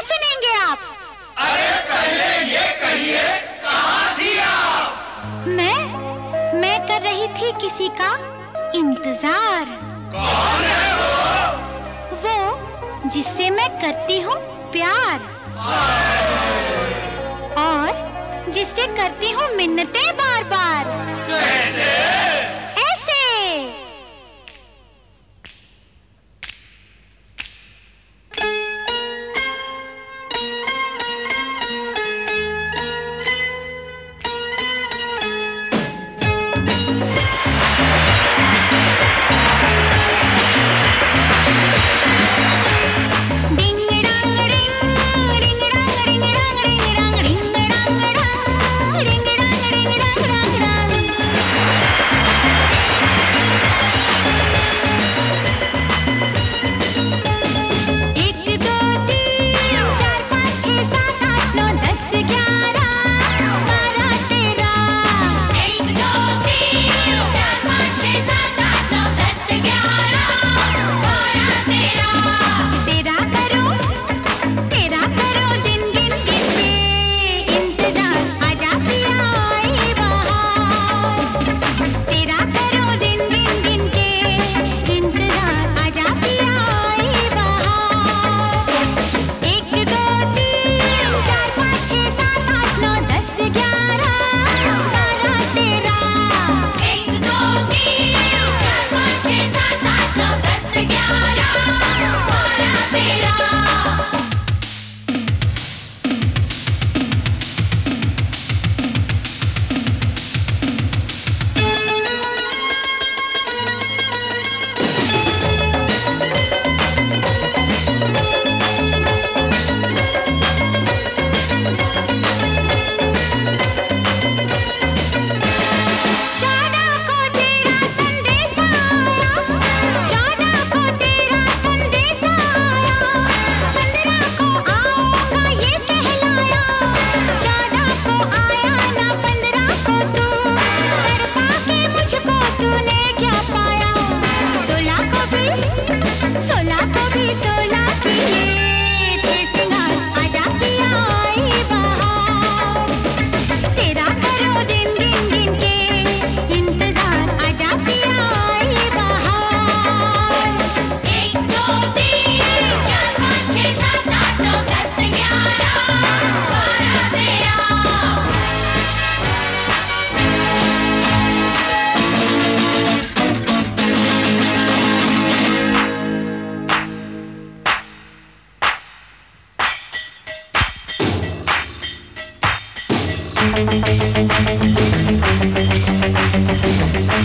कहाँ सुनेंगे आप? अरे पहले ये कहिए कहाँ थी आप? मैं मैं कर रही थी किसी का इंतज़ार। कौन है वो? वो जिससे मैं करती हूँ प्यार। और जिससे करती हूँ मिन्नतें बार बार कैसे?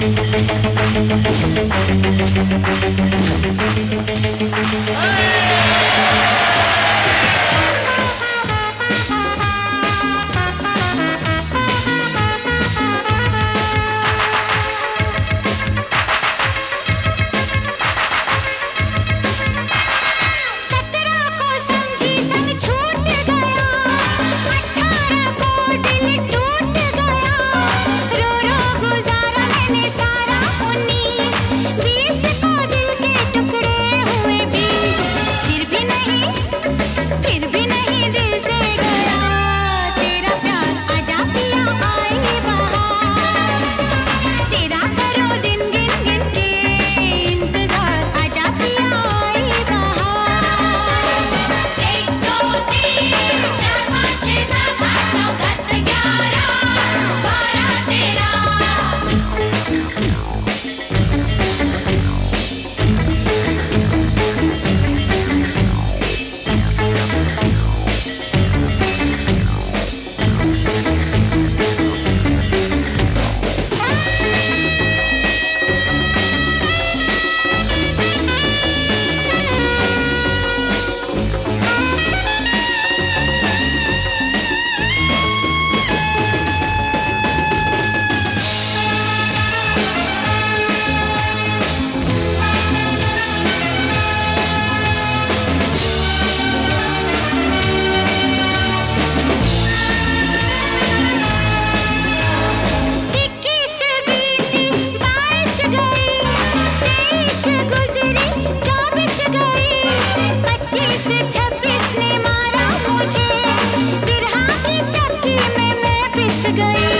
Thank you. गई